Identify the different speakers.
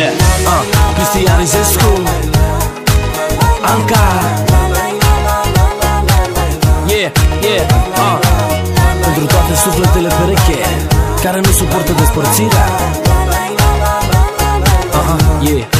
Speaker 1: Yeah, uh, Cristian Izescu Anca. Yeah, yeah, uh. Pentru toate sufletele pereche Care nu suportă despărțirea. Uh -huh, yeah.